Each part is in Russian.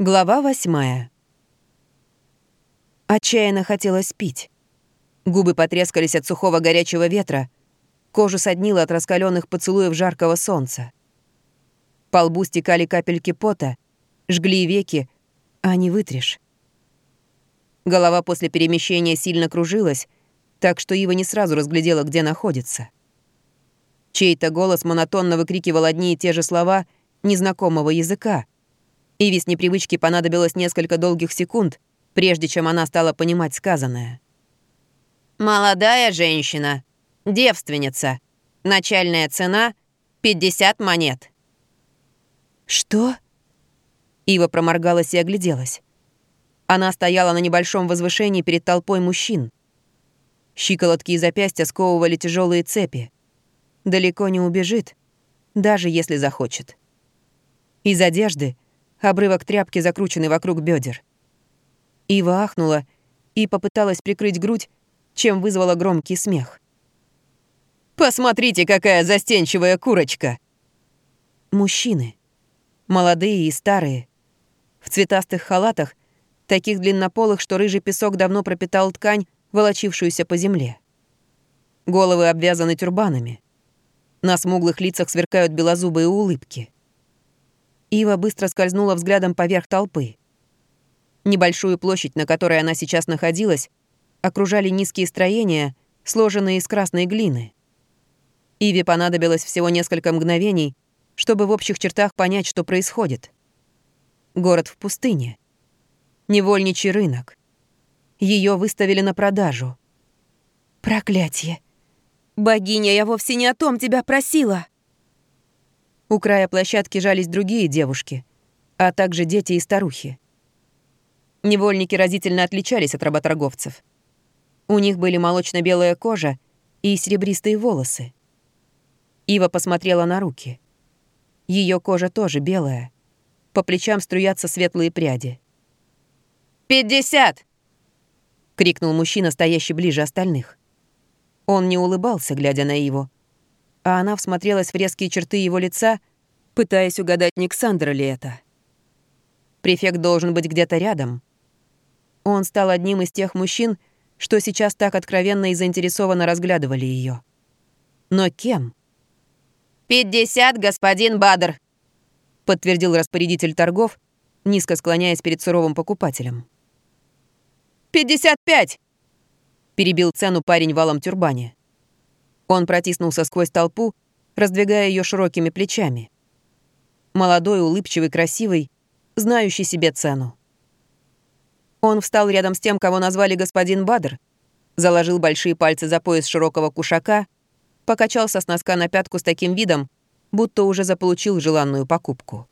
Глава восьмая. Отчаянно хотелось пить. Губы потрескались от сухого горячего ветра, кожу соднило от раскаленных поцелуев жаркого солнца. По лбу стекали капельки пота, жгли веки, а не вытришь. Голова после перемещения сильно кружилась, так что Ива не сразу разглядела, где находится. Чей-то голос монотонно выкрикивал одни и те же слова незнакомого языка — Иви с непривычки понадобилось несколько долгих секунд, прежде чем она стала понимать сказанное. «Молодая женщина. Девственница. Начальная цена — 50 монет». «Что?» Ива проморгалась и огляделась. Она стояла на небольшом возвышении перед толпой мужчин. Щиколотки и запястья сковывали тяжелые цепи. Далеко не убежит, даже если захочет. Из одежды — обрывок тряпки, закрученный вокруг бедер. Ива ахнула и попыталась прикрыть грудь, чем вызвала громкий смех. «Посмотрите, какая застенчивая курочка!» Мужчины. Молодые и старые. В цветастых халатах, таких длиннополых, что рыжий песок давно пропитал ткань, волочившуюся по земле. Головы обвязаны тюрбанами. На смуглых лицах сверкают белозубые улыбки. Ива быстро скользнула взглядом поверх толпы. Небольшую площадь, на которой она сейчас находилась, окружали низкие строения, сложенные из красной глины. Иве понадобилось всего несколько мгновений, чтобы в общих чертах понять, что происходит. Город в пустыне. Невольничий рынок. Ее выставили на продажу. Проклятие. Богиня, я вовсе не о том тебя просила. У края площадки жались другие девушки, а также дети и старухи. Невольники разительно отличались от работорговцев. У них были молочно-белая кожа и серебристые волосы. Ива посмотрела на руки. Ее кожа тоже белая. По плечам струятся светлые пряди. «Пятьдесят!» — крикнул мужчина, стоящий ближе остальных. Он не улыбался, глядя на Иву, а она всмотрелась в резкие черты его лица, пытаясь угадать, не Ксандра ли это. Префект должен быть где-то рядом. Он стал одним из тех мужчин, что сейчас так откровенно и заинтересованно разглядывали ее. Но кем? «Пятьдесят, господин Бадр!» — подтвердил распорядитель торгов, низко склоняясь перед суровым покупателем. «Пятьдесят пять!» — перебил цену парень валом тюрбане. Он протиснулся сквозь толпу, раздвигая ее широкими плечами. Молодой, улыбчивый, красивый, знающий себе цену. Он встал рядом с тем, кого назвали господин Бадр, заложил большие пальцы за пояс широкого кушака, покачался с носка на пятку с таким видом, будто уже заполучил желанную покупку.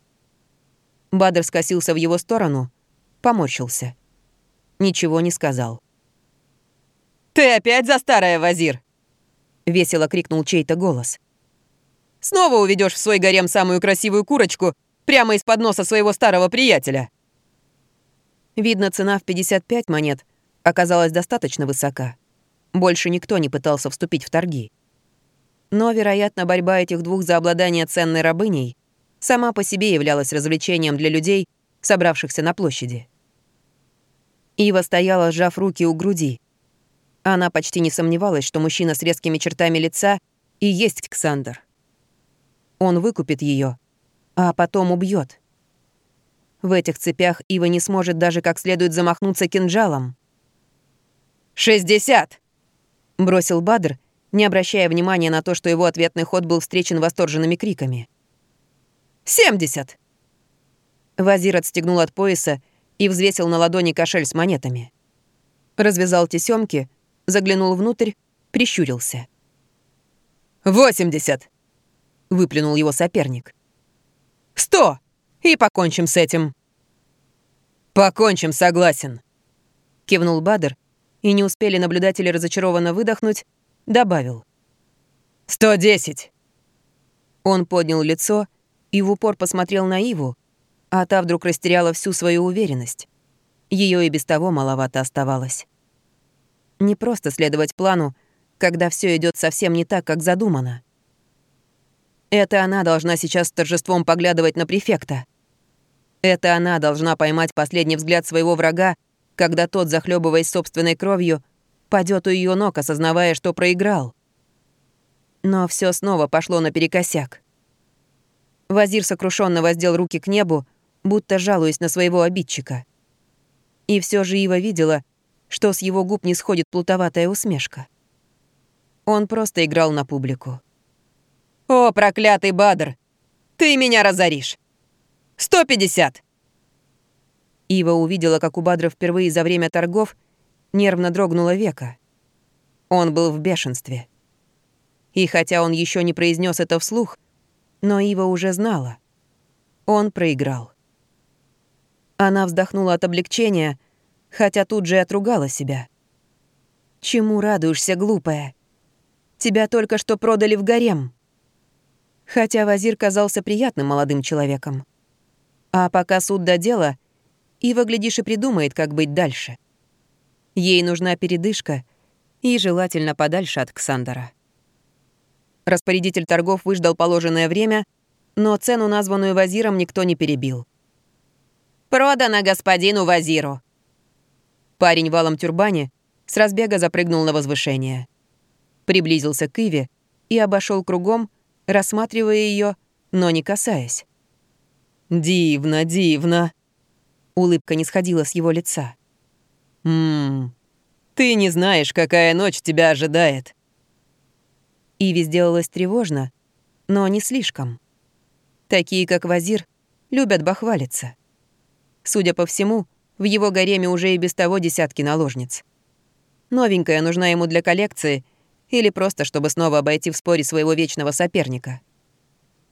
Бадр скосился в его сторону, поморщился. Ничего не сказал. «Ты опять за старое, Вазир?» — весело крикнул чей-то голос. «Снова уведешь в свой гарем самую красивую курочку прямо из-под носа своего старого приятеля?» Видно, цена в 55 монет оказалась достаточно высока. Больше никто не пытался вступить в торги. Но, вероятно, борьба этих двух за обладание ценной рабыней сама по себе являлась развлечением для людей, собравшихся на площади. Ива стояла, сжав руки у груди. Она почти не сомневалась, что мужчина с резкими чертами лица и есть Ксандр. Он выкупит ее, а потом убьет. В этих цепях Ива не сможет даже как следует замахнуться кинжалом. «Шестьдесят!» — бросил Бадр, не обращая внимания на то, что его ответный ход был встречен восторженными криками. «Семьдесят!» Вазир отстегнул от пояса и взвесил на ладони кошель с монетами. Развязал тесемки, заглянул внутрь, прищурился. «Восемьдесят!» — выплюнул его соперник. «Сто! И покончим с этим!» «Покончим, согласен!» — кивнул Бадр, и не успели наблюдатели разочарованно выдохнуть, добавил. «Сто десять!» Он поднял лицо и в упор посмотрел на Иву, а та вдруг растеряла всю свою уверенность. Ее и без того маловато оставалось. Не просто следовать плану, когда все идет совсем не так, как задумано. Это она должна сейчас с торжеством поглядывать на префекта. Это она должна поймать последний взгляд своего врага, когда тот, захлебываясь собственной кровью, падет у ее ног, осознавая, что проиграл. Но все снова пошло наперекосяк. Вазир сокрушенно воздел руки к небу, будто жалуясь на своего обидчика. И все же Ива видела, что с его губ не сходит плутоватая усмешка. Он просто играл на публику. «О, проклятый Бадр! Ты меня разоришь! 150!» Ива увидела, как у Бадра впервые за время торгов нервно дрогнуло века. Он был в бешенстве. И хотя он еще не произнес это вслух, но Ива уже знала. Он проиграл. Она вздохнула от облегчения, хотя тут же отругала себя. «Чему радуешься, глупая? Тебя только что продали в гарем». Хотя Вазир казался приятным молодым человеком. А пока суд до дела, Ива, глядишь, и придумает, как быть дальше. Ей нужна передышка и желательно подальше от Ксандера. Распорядитель торгов выждал положенное время, но цену, названную Вазиром, никто не перебил. «Продано господину Вазиру!» Парень в алом тюрбане с разбега запрыгнул на возвышение. Приблизился к Иве и обошел кругом, рассматривая ее, но не касаясь. «Дивно, дивно!» Улыбка не сходила с его лица. «Ммм, ты не знаешь, какая ночь тебя ожидает». Иви сделалось тревожно, но не слишком. Такие, как Вазир, любят бахвалиться. Судя по всему, в его гареме уже и без того десятки наложниц. Новенькая нужна ему для коллекции или просто, чтобы снова обойти в споре своего вечного соперника.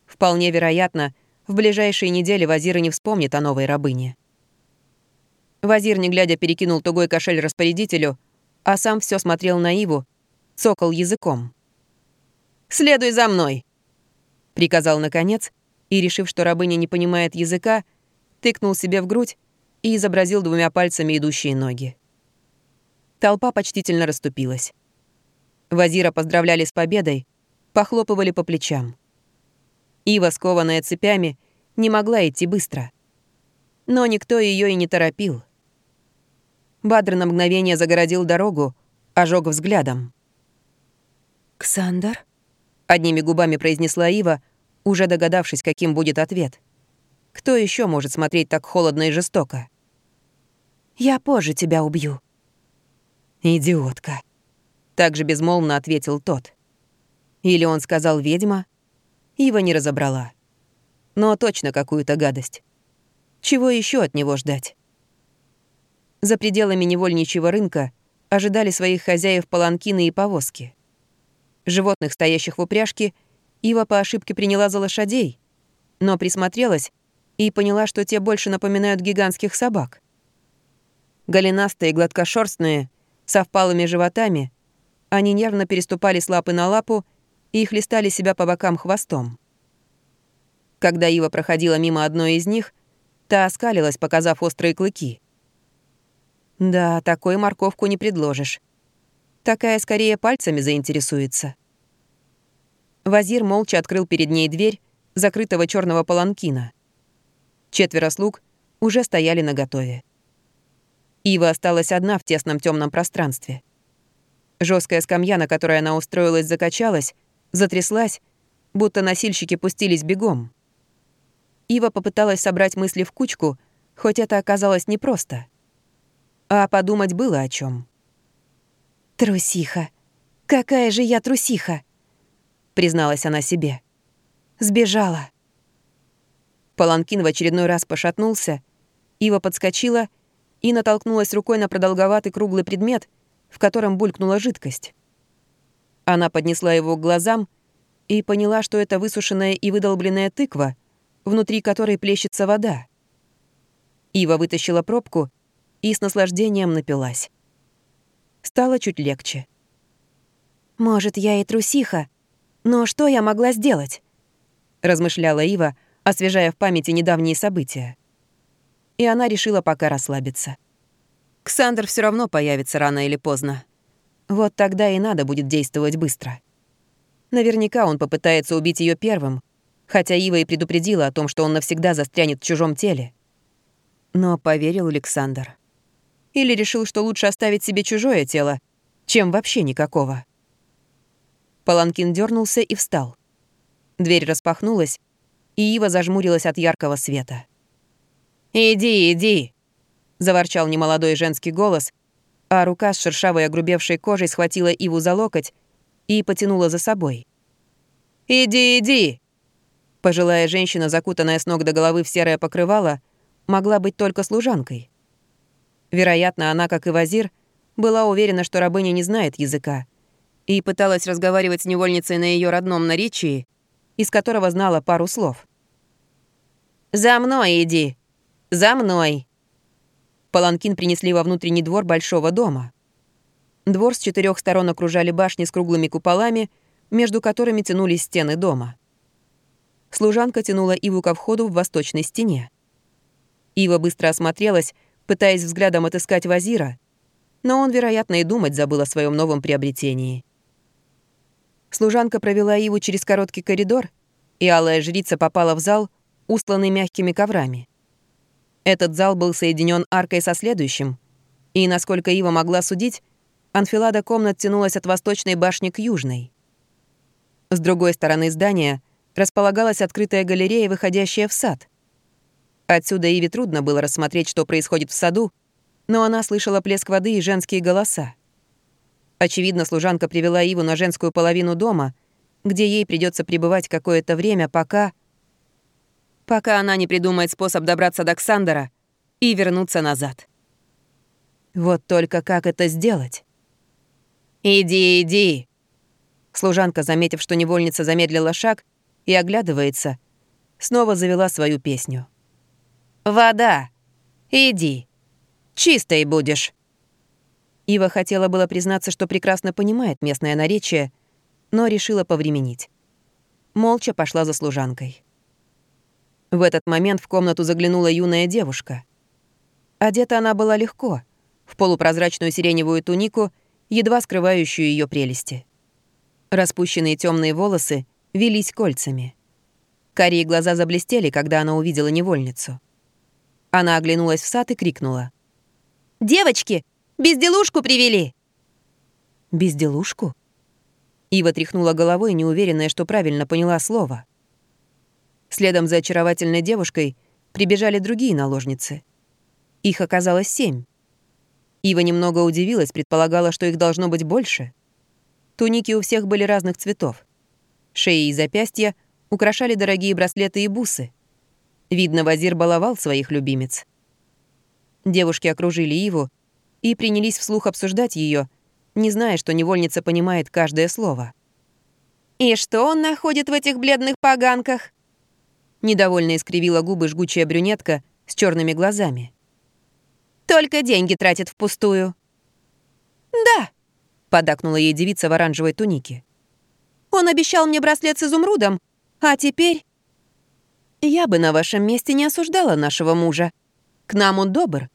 Вполне вероятно, в ближайшие недели Вазир и не вспомнит о новой рабыне. Вазир, не глядя, перекинул тугой кошель распорядителю, а сам все смотрел на Иву, цокал языком. «Следуй за мной!» Приказал наконец, и, решив, что рабыня не понимает языка, тыкнул себе в грудь и изобразил двумя пальцами идущие ноги. Толпа почтительно расступилась. Вазира поздравляли с победой, похлопывали по плечам. Ива, скованная цепями, не могла идти быстро. Но никто ее и не торопил. Бадр на мгновение загородил дорогу, ожег взглядом. «Ксандр?» — одними губами произнесла Ива, уже догадавшись, каким будет ответ. Кто еще может смотреть так холодно и жестоко? «Я позже тебя убью». «Идиотка», — также безмолвно ответил тот. Или он сказал «ведьма», Ива не разобрала. Но точно какую-то гадость. Чего еще от него ждать? За пределами невольничьего рынка ожидали своих хозяев паланкины и повозки. Животных, стоящих в упряжке, Ива по ошибке приняла за лошадей, но присмотрелась и поняла, что те больше напоминают гигантских собак. Голенастые, гладкошерстные, со впалыми животами, они нервно переступали с лапы на лапу и хлестали себя по бокам хвостом. Когда Ива проходила мимо одной из них, та оскалилась, показав острые клыки. Да, такой морковку не предложишь. Такая скорее пальцами заинтересуется. Вазир молча открыл перед ней дверь закрытого черного паланкина. Четверо слуг уже стояли наготове. Ива осталась одна в тесном темном пространстве. Жесткая скамья, на которой она устроилась, закачалась, затряслась, будто носильщики пустились бегом. Ива попыталась собрать мысли в кучку, хоть это оказалось непросто. А подумать было о чем. «Трусиха! Какая же я трусиха!» — призналась она себе. «Сбежала!» Паланкин в очередной раз пошатнулся, Ива подскочила и натолкнулась рукой на продолговатый круглый предмет, в котором булькнула жидкость. Она поднесла его к глазам и поняла, что это высушенная и выдолбленная тыква, внутри которой плещется вода. Ива вытащила пробку и с наслаждением напилась. Стало чуть легче. «Может, я и трусиха, но что я могла сделать?» — размышляла Ива, освежая в памяти недавние события. И она решила пока расслабиться. Ксандр все равно появится рано или поздно. Вот тогда и надо будет действовать быстро. Наверняка он попытается убить ее первым, хотя Ива и предупредила о том, что он навсегда застрянет в чужом теле. Но поверил Александр. Или решил, что лучше оставить себе чужое тело, чем вообще никакого. Паланкин дернулся и встал. Дверь распахнулась, и Ива зажмурилась от яркого света. «Иди, иди!» — заворчал немолодой женский голос, а рука с шершавой огрубевшей кожей схватила Иву за локоть и потянула за собой. «Иди, иди!» Пожилая женщина, закутанная с ног до головы в серое покрывало, могла быть только служанкой. Вероятно, она, как и Вазир, была уверена, что рабыня не знает языка, и пыталась разговаривать с невольницей на ее родном наречии, из которого знала пару слов. «За мной иди! За мной!» Паланкин принесли во внутренний двор большого дома. Двор с четырех сторон окружали башни с круглыми куполами, между которыми тянулись стены дома. Служанка тянула Иву ко входу в восточной стене. Ива быстро осмотрелась, пытаясь взглядом отыскать Вазира, но он, вероятно, и думать забыл о своем новом приобретении. Служанка провела Иву через короткий коридор, и алая жрица попала в зал, устланный мягкими коврами. Этот зал был соединен аркой со следующим, и, насколько Ива могла судить, анфилада комнат тянулась от восточной башни к южной. С другой стороны здания располагалась открытая галерея, выходящая в сад. Отсюда Иве трудно было рассмотреть, что происходит в саду, но она слышала плеск воды и женские голоса. Очевидно, служанка привела Иву на женскую половину дома, где ей придется пребывать какое-то время, пока пока она не придумает способ добраться до Ксандера и вернуться назад. Вот только как это сделать? «Иди, иди!» Служанка, заметив, что невольница замедлила шаг и оглядывается, снова завела свою песню. «Вода! Иди! Чистой будешь!» Ива хотела было признаться, что прекрасно понимает местное наречие, но решила повременить. Молча пошла за служанкой. В этот момент в комнату заглянула юная девушка. Одета она была легко, в полупрозрачную сиреневую тунику, едва скрывающую ее прелести. Распущенные темные волосы велись кольцами. Карие глаза заблестели, когда она увидела невольницу. Она оглянулась в сад и крикнула. «Девочки, безделушку привели!» «Безделушку?» Ива тряхнула головой, неуверенная, что правильно поняла слово. Следом за очаровательной девушкой прибежали другие наложницы. Их оказалось семь. Ива немного удивилась, предполагала, что их должно быть больше. Туники у всех были разных цветов. Шеи и запястья украшали дорогие браслеты и бусы. Видно, Вазир баловал своих любимец. Девушки окружили Иву и принялись вслух обсуждать ее, не зная, что невольница понимает каждое слово. «И что он находит в этих бледных поганках?» Недовольно искривила губы жгучая брюнетка с черными глазами. «Только деньги тратит впустую». «Да», — подакнула ей девица в оранжевой тунике. «Он обещал мне браслет с изумрудом, а теперь...» «Я бы на вашем месте не осуждала нашего мужа. К нам он добр,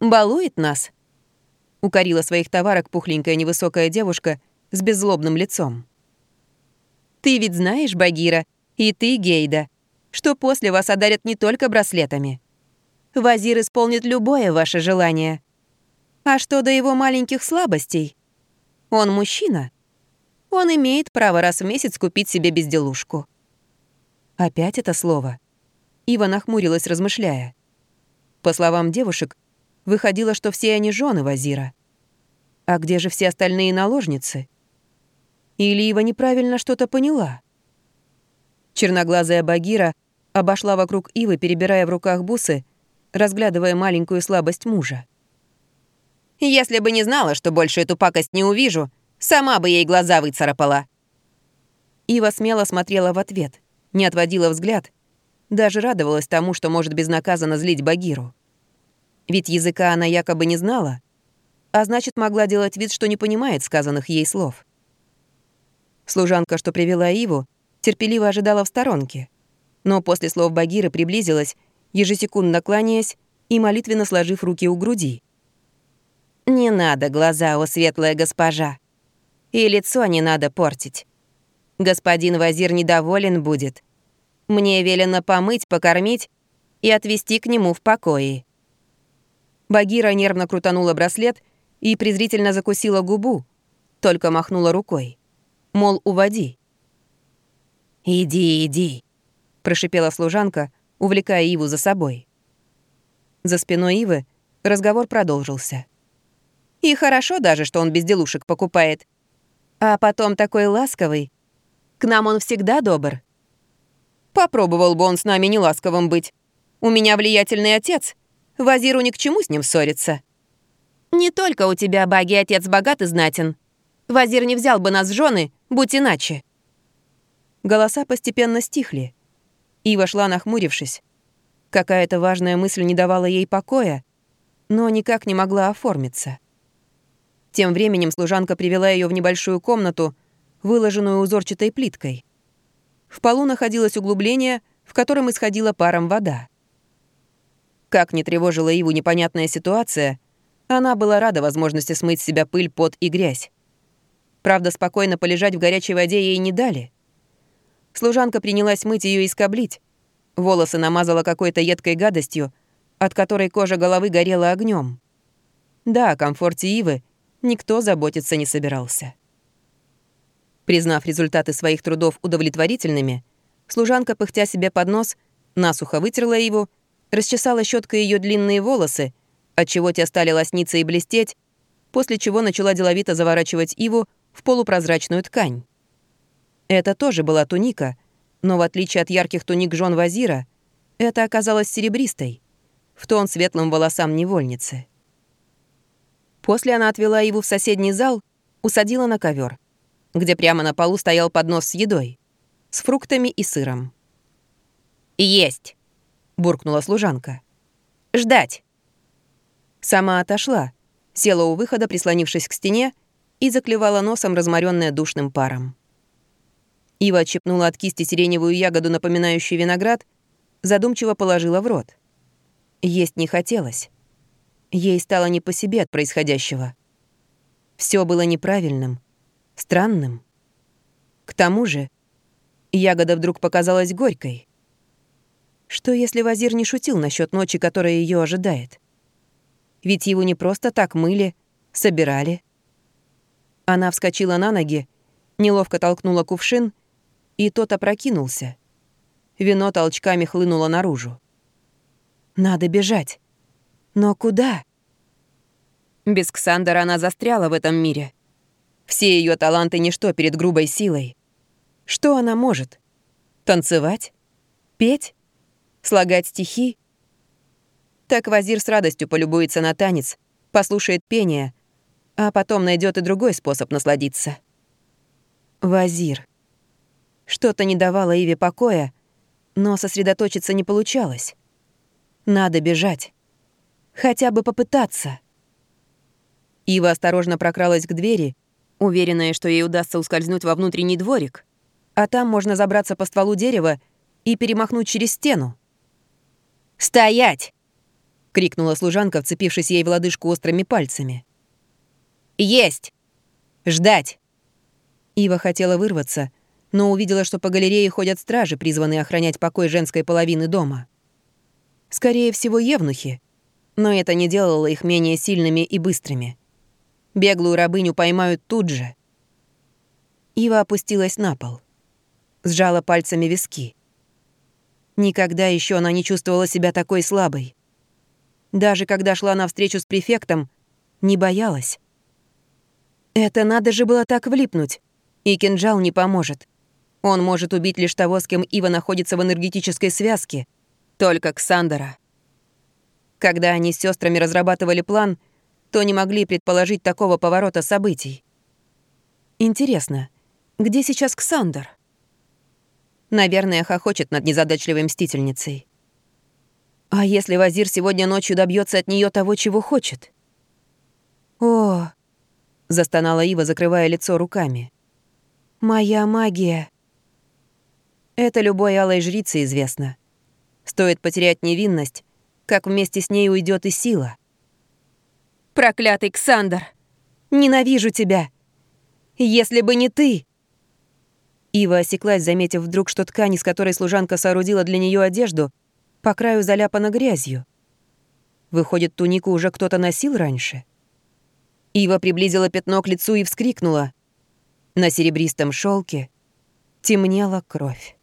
балует нас», — укорила своих товарок пухленькая невысокая девушка с беззлобным лицом. «Ты ведь знаешь, Багира, и ты, Гейда, что после вас одарят не только браслетами. Вазир исполнит любое ваше желание. А что до его маленьких слабостей? Он мужчина. Он имеет право раз в месяц купить себе безделушку. Опять это слово. Ива нахмурилась, размышляя. По словам девушек, выходило, что все они жены Вазира. А где же все остальные наложницы? Или Ива неправильно что-то поняла? Черноглазая Багира обошла вокруг Ивы, перебирая в руках бусы, разглядывая маленькую слабость мужа. «Если бы не знала, что больше эту пакость не увижу, сама бы ей глаза выцарапала». Ива смело смотрела в ответ, не отводила взгляд, даже радовалась тому, что может безнаказанно злить Багиру. Ведь языка она якобы не знала, а значит, могла делать вид, что не понимает сказанных ей слов. Служанка, что привела Иву, терпеливо ожидала в сторонке, но после слов Багиры приблизилась, ежесекундно кланяясь и молитвенно сложив руки у груди. «Не надо глаза, о светлая госпожа. И лицо не надо портить. Господин Вазир недоволен будет. Мне велено помыть, покормить и отвезти к нему в покое. Багира нервно крутанула браслет и презрительно закусила губу, только махнула рукой. Мол, уводи. «Иди, иди», — прошипела служанка, увлекая Иву за собой. За спиной Ивы разговор продолжился. «И хорошо даже, что он безделушек покупает. А потом такой ласковый. К нам он всегда добр». «Попробовал бы он с нами неласковым быть. У меня влиятельный отец. Вазиру ни к чему с ним ссориться». «Не только у тебя, Баги, отец богат и знатен. Вазир не взял бы нас в жены, будь иначе». Голоса постепенно стихли. Ива шла, нахмурившись. Какая-то важная мысль не давала ей покоя, но никак не могла оформиться. Тем временем служанка привела ее в небольшую комнату, выложенную узорчатой плиткой. В полу находилось углубление, в котором исходила паром вода. Как не тревожила Иву непонятная ситуация, она была рада возможности смыть с себя пыль, пот и грязь. Правда, спокойно полежать в горячей воде ей не дали. Служанка принялась мыть ее и скоблить. Волосы намазала какой-то едкой гадостью, от которой кожа головы горела огнем. Да, о комфорте Ивы никто заботиться не собирался. Признав результаты своих трудов удовлетворительными, служанка, пыхтя себе под нос, насухо вытерла его, расчесала щеткой ее длинные волосы, отчего те стали лосниться и блестеть, после чего начала деловито заворачивать Иву в полупрозрачную ткань. Это тоже была туника, но в отличие от ярких туник жен Вазира, это оказалась серебристой, в тон светлым волосам невольницы. После она отвела его в соседний зал, усадила на ковер, где прямо на полу стоял поднос с едой, с фруктами и сыром. «Есть!» — буркнула служанка. «Ждать!» Сама отошла, села у выхода, прислонившись к стене, и заклевала носом, разморенная душным паром. Ива отщипнула от кисти сиреневую ягоду, напоминающую виноград, задумчиво положила в рот. Есть не хотелось. Ей стало не по себе от происходящего. Все было неправильным, странным. К тому же ягода вдруг показалась горькой. Что если Вазир не шутил насчет ночи, которая ее ожидает? Ведь его не просто так мыли, собирали. Она вскочила на ноги, неловко толкнула кувшин и тот опрокинулся. Вино толчками хлынуло наружу. Надо бежать. Но куда? Без Ксандера она застряла в этом мире. Все ее таланты — ничто перед грубой силой. Что она может? Танцевать? Петь? Слагать стихи? Так Вазир с радостью полюбуется на танец, послушает пение, а потом найдет и другой способ насладиться. Вазир. Что-то не давало Иве покоя, но сосредоточиться не получалось. Надо бежать. Хотя бы попытаться. Ива осторожно прокралась к двери, уверенная, что ей удастся ускользнуть во внутренний дворик, а там можно забраться по стволу дерева и перемахнуть через стену. «Стоять!» — крикнула служанка, вцепившись ей в лодыжку острыми пальцами. «Есть! Ждать!» Ива хотела вырваться, но увидела, что по галерее ходят стражи, призванные охранять покой женской половины дома. Скорее всего, евнухи, но это не делало их менее сильными и быстрыми. Беглую рабыню поймают тут же. Ива опустилась на пол. Сжала пальцами виски. Никогда еще она не чувствовала себя такой слабой. Даже когда шла навстречу с префектом, не боялась. Это надо же было так влипнуть. И кинжал не поможет. Он может убить лишь того, с кем Ива находится в энергетической связке. Только Ксандера. Когда они с сестрами разрабатывали план, то не могли предположить такого поворота событий. Интересно, где сейчас Ксандер? Наверное, хохочет над незадачливой мстительницей. А если Вазир сегодня ночью добьется от нее того, чего хочет? О, застонала Ива, закрывая лицо руками. Моя магия. Это любой алой жрице известно. Стоит потерять невинность, как вместе с ней уйдет и сила. «Проклятый Ксандр! Ненавижу тебя! Если бы не ты!» Ива осеклась, заметив вдруг, что ткань, из которой служанка соорудила для нее одежду, по краю заляпана грязью. Выходит, тунику уже кто-то носил раньше? Ива приблизила пятно к лицу и вскрикнула. На серебристом шелке темнела кровь.